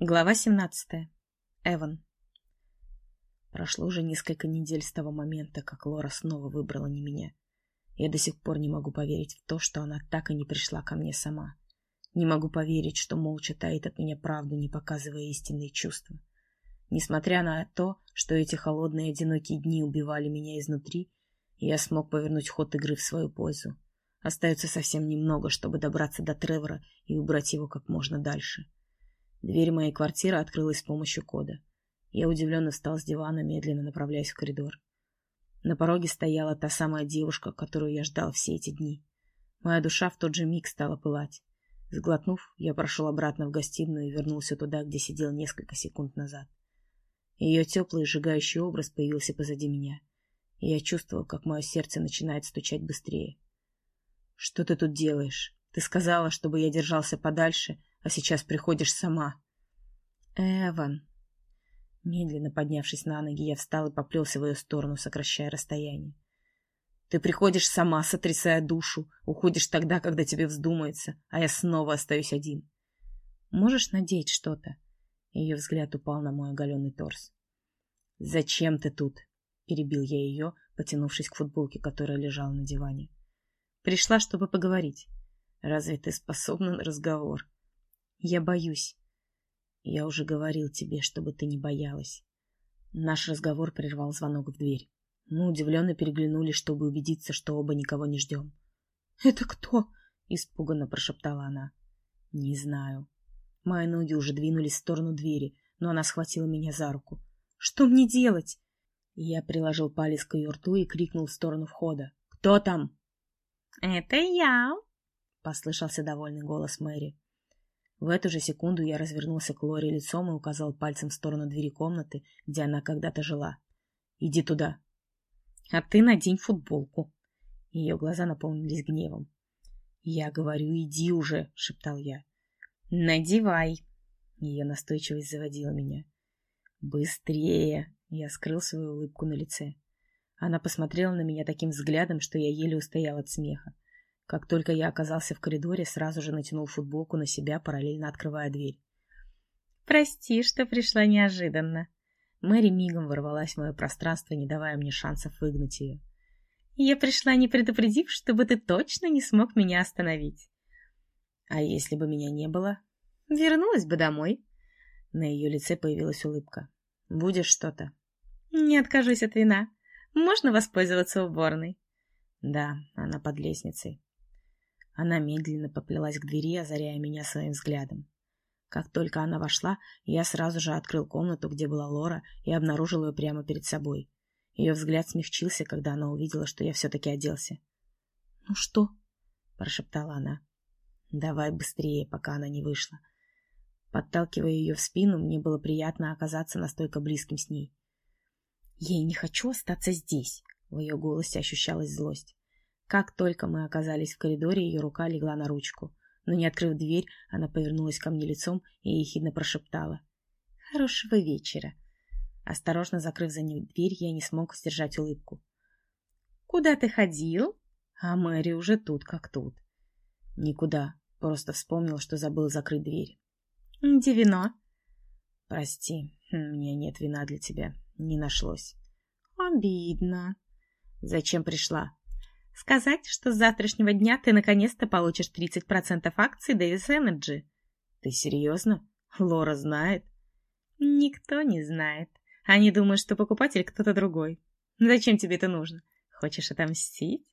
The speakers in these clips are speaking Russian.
Глава 17. Эван. Прошло уже несколько недель с того момента, как Лора снова выбрала не меня. Я до сих пор не могу поверить в то, что она так и не пришла ко мне сама. Не могу поверить, что молча таит от меня правду, не показывая истинные чувства. Несмотря на то, что эти холодные одинокие дни убивали меня изнутри, я смог повернуть ход игры в свою пользу. Остается совсем немного, чтобы добраться до Тревора и убрать его как можно дальше. Дверь моей квартиры открылась с помощью кода. Я удивленно встал с дивана, медленно направляясь в коридор. На пороге стояла та самая девушка, которую я ждал все эти дни. Моя душа в тот же миг стала пылать. Сглотнув, я прошел обратно в гостиную и вернулся туда, где сидел несколько секунд назад. Ее теплый сжигающий образ появился позади меня, и я чувствовал, как мое сердце начинает стучать быстрее. «Что ты тут делаешь? Ты сказала, чтобы я держался подальше, а сейчас приходишь сама. Эван. Медленно поднявшись на ноги, я встал и поплелся в ее сторону, сокращая расстояние. Ты приходишь сама, сотрясая душу, уходишь тогда, когда тебе вздумается, а я снова остаюсь один. Можешь надеть что-то? Ее взгляд упал на мой оголенный торс. «Зачем ты тут?» — перебил я ее, потянувшись к футболке, которая лежала на диване. «Пришла, чтобы поговорить. Разве ты способна на разговор?» Я боюсь. Я уже говорил тебе, чтобы ты не боялась. Наш разговор прервал звонок в дверь. Мы удивленно переглянулись, чтобы убедиться, что оба никого не ждем. — Это кто? — испуганно прошептала она. — Не знаю. Мои ноги уже двинулись в сторону двери, но она схватила меня за руку. — Что мне делать? Я приложил палец к ее рту и крикнул в сторону входа. — Кто там? — Это я, — послышался довольный голос Мэри. В эту же секунду я развернулся к Лоре лицом и указал пальцем в сторону двери комнаты, где она когда-то жила. «Иди туда». «А ты надень футболку». Ее глаза наполнились гневом. «Я говорю, иди уже», — шептал я. «Надевай». Ее настойчивость заводила меня. «Быстрее!» — я скрыл свою улыбку на лице. Она посмотрела на меня таким взглядом, что я еле устоял от смеха. Как только я оказался в коридоре, сразу же натянул футболку на себя, параллельно открывая дверь. «Прости, что пришла неожиданно». Мэри мигом ворвалась в мое пространство, не давая мне шансов выгнать ее. «Я пришла, не предупредив, чтобы ты точно не смог меня остановить». «А если бы меня не было?» «Вернулась бы домой». На ее лице появилась улыбка. «Будешь что-то?» «Не откажусь от вина. Можно воспользоваться уборной?» «Да, она под лестницей». Она медленно поплелась к двери, озаряя меня своим взглядом. Как только она вошла, я сразу же открыл комнату, где была Лора, и обнаружил ее прямо перед собой. Ее взгляд смягчился, когда она увидела, что я все-таки оделся. — Ну что? — прошептала она. — Давай быстрее, пока она не вышла. Подталкивая ее в спину, мне было приятно оказаться настолько близким с ней. — Я не хочу остаться здесь! — в ее голосе ощущалась злость. Как только мы оказались в коридоре, ее рука легла на ручку. Но не открыв дверь, она повернулась ко мне лицом и ехидно прошептала. «Хорошего вечера!» Осторожно закрыв за ней дверь, я не смог сдержать улыбку. «Куда ты ходил?» А Мэри уже тут, как тут. «Никуда. Просто вспомнил, что забыл закрыть дверь». «Где вино?» «Прости, у меня нет вина для тебя. Не нашлось». «Обидно». «Зачем пришла?» Сказать, что с завтрашнего дня ты наконец-то получишь 30% акций Дэвис Энерджи. Ты серьезно? Лора знает? Никто не знает. Они думают, что покупатель кто-то другой. Зачем тебе это нужно? Хочешь отомстить?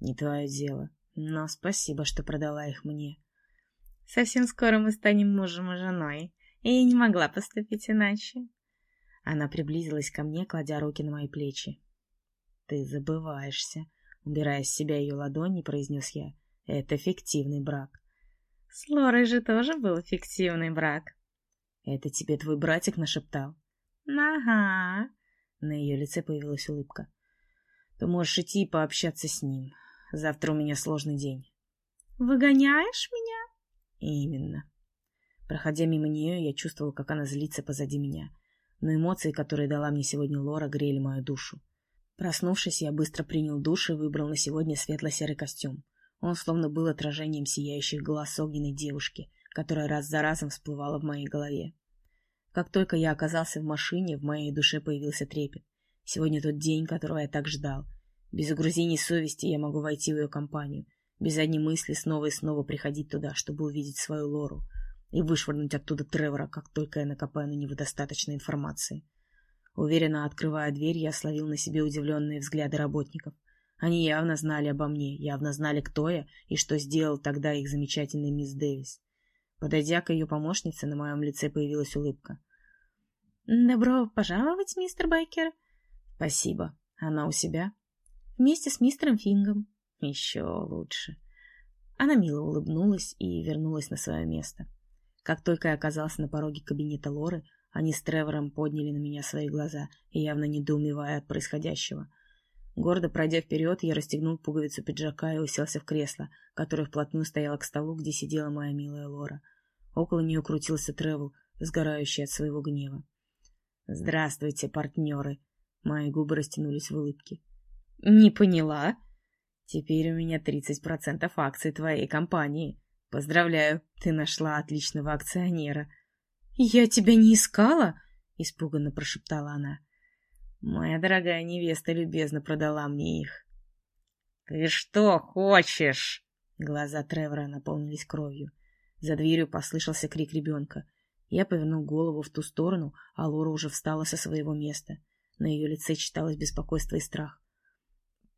Не твое дело. Но спасибо, что продала их мне. Совсем скоро мы станем мужем и женой, и я не могла поступить иначе. Она приблизилась ко мне, кладя руки на мои плечи. Ты забываешься. Убирая с себя ее ладони, произнес я. Это фиктивный брак. С Лорой же тоже был фиктивный брак. Это тебе твой братик нашептал? Ага. На ее лице появилась улыбка. Ты можешь идти и пообщаться с ним. Завтра у меня сложный день. Выгоняешь меня? Именно. Проходя мимо нее, я чувствовал, как она злится позади меня. Но эмоции, которые дала мне сегодня Лора, грели мою душу. Проснувшись, я быстро принял душ и выбрал на сегодня светло-серый костюм. Он словно был отражением сияющих глаз огненной девушки, которая раз за разом всплывала в моей голове. Как только я оказался в машине, в моей душе появился трепет. Сегодня тот день, которого я так ждал. Без угрызений совести я могу войти в ее компанию, без одни мысли снова и снова приходить туда, чтобы увидеть свою Лору и вышвырнуть оттуда Тревора, как только я накопаю на него достаточно информации. Уверенно открывая дверь, я словил на себе удивленные взгляды работников. Они явно знали обо мне, явно знали, кто я и что сделал тогда их замечательный мисс Дэвис. Подойдя к ее помощнице, на моем лице появилась улыбка. «Добро пожаловать, мистер Байкер!» «Спасибо. Она у себя?» «Вместе с мистером Фингом». «Еще лучше». Она мило улыбнулась и вернулась на свое место. Как только я оказался на пороге кабинета Лоры, они с Тревором подняли на меня свои глаза, явно недоумевая от происходящего. Гордо пройдя вперед, я расстегнул пуговицу пиджака и уселся в кресло, которое вплотную стояло к столу, где сидела моя милая Лора. Около нее крутился Тревел, сгорающий от своего гнева. «Здравствуйте, партнеры!» Мои губы растянулись в улыбке. «Не поняла?» «Теперь у меня 30% акций твоей компании. Поздравляю, ты нашла отличного акционера». «Я тебя не искала?» — испуганно прошептала она. Моя дорогая невеста любезно продала мне их. «Ты что хочешь?» Глаза Тревора наполнились кровью. За дверью послышался крик ребенка. Я повернул голову в ту сторону, а Лора уже встала со своего места. На ее лице читалось беспокойство и страх.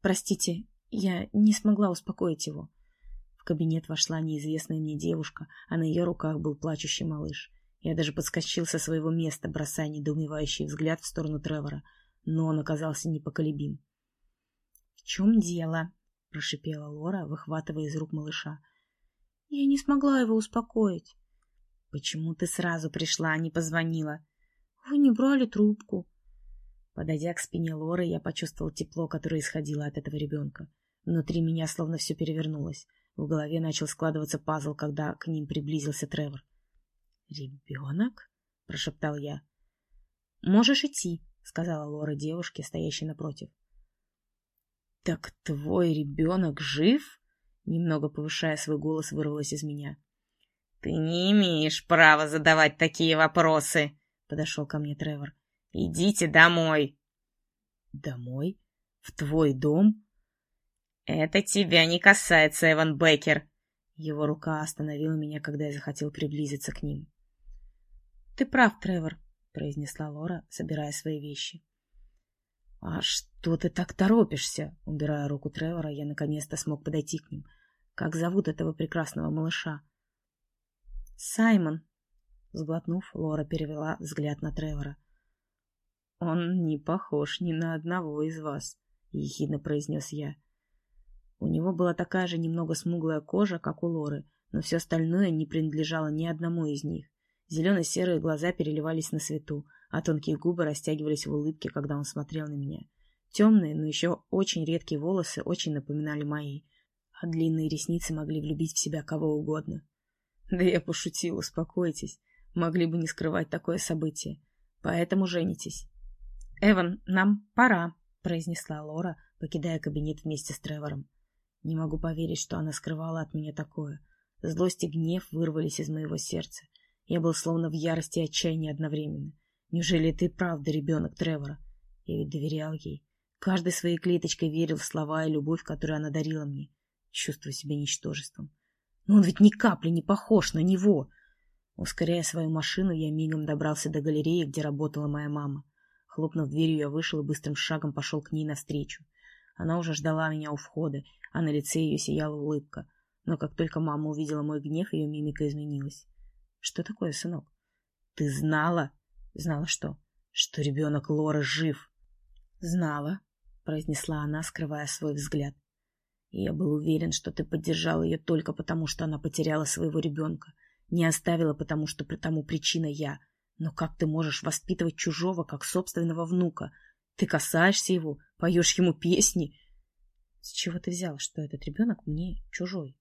«Простите, я не смогла успокоить его». В кабинет вошла неизвестная мне девушка, а на ее руках был плачущий малыш. Я даже подскочил со своего места, бросая недоумевающий взгляд в сторону Тревора, но он оказался непоколебим. — В чем дело? — прошипела Лора, выхватывая из рук малыша. — Я не смогла его успокоить. — Почему ты сразу пришла, а не позвонила? — Вы не брали трубку. Подойдя к спине Лоры, я почувствовал тепло, которое исходило от этого ребенка. Внутри меня словно все перевернулось. В голове начал складываться пазл, когда к ним приблизился Тревор. «Ребенок?» — прошептал я. «Можешь идти», — сказала Лора девушке, стоящей напротив. «Так твой ребенок жив?» Немного повышая свой голос, вырвалось из меня. «Ты не имеешь права задавать такие вопросы!» — подошел ко мне Тревор. «Идите домой!» «Домой? В твой дом?» «Это тебя не касается, Эван Беккер!» Его рука остановила меня, когда я захотел приблизиться к ним. «Ты прав, Тревор», — произнесла Лора, собирая свои вещи. «А что ты так торопишься?» Убирая руку Тревора, я наконец-то смог подойти к ним. «Как зовут этого прекрасного малыша?» «Саймон», — сглотнув, Лора перевела взгляд на Тревора. «Он не похож ни на одного из вас», — ехидно произнес я. У него была такая же немного смуглая кожа, как у Лоры, но все остальное не принадлежало ни одному из них. Зелено-серые глаза переливались на свету, а тонкие губы растягивались в улыбке, когда он смотрел на меня. Темные, но еще очень редкие волосы очень напоминали мои, а длинные ресницы могли влюбить в себя кого угодно. Да я пошутил, успокойтесь. Могли бы не скрывать такое событие. Поэтому женитесь. «Эван, нам пора», — произнесла Лора, покидая кабинет вместе с Тревором. Не могу поверить, что она скрывала от меня такое. Злость и гнев вырвались из моего сердца. Я был словно в ярости и отчаянии одновременно. Неужели ты правда ребенок Тревора? Я ведь доверял ей. Каждой своей клеточкой верил в слова и любовь, которую она дарила мне. Чувствую себя ничтожеством. Но он ведь ни капли не похож на него. Ускоряя свою машину, я мигом добрался до галереи, где работала моя мама. Хлопнув дверью, я вышел и быстрым шагом пошел к ней навстречу. Она уже ждала меня у входа, а на лице ее сияла улыбка. Но как только мама увидела мой гнев, ее мимика изменилась. Что такое, сынок? Ты знала? Знала что? Что ребенок Лоры жив. Знала, произнесла она, скрывая свой взгляд. Я был уверен, что ты поддержал ее только потому, что она потеряла своего ребенка. Не оставила, потому что при тому причина я. Но как ты можешь воспитывать чужого, как собственного внука? Ты касаешься его, поешь ему песни. С чего ты взял, что этот ребенок мне чужой?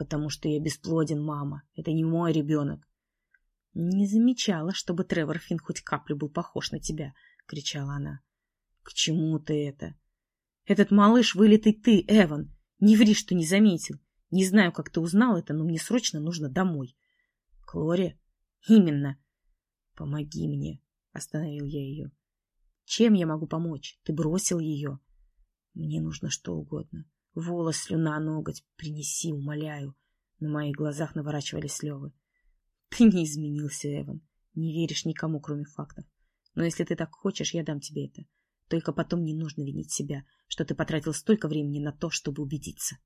Потому что я бесплоден, мама. Это не мой ребенок. — Не замечала, чтобы Тревор Финн хоть каплю был похож на тебя, — кричала она. — К чему ты это? — Этот малыш вылитый ты, Эван. Не ври, что не заметил. Не знаю, как ты узнал это, но мне срочно нужно домой. — Клори? — Именно. — Помоги мне, остановил я ее. Чем я могу помочь? Ты бросил ее. Мне нужно что угодно. Волос, слюна, ноготь. Принеси, умоляю. На моих глазах наворачивались слезы. Ты не изменился, Эван. Не веришь никому, кроме фактов. Но если ты так хочешь, я дам тебе это. Только потом не нужно винить себя, что ты потратил столько времени на то, чтобы убедиться.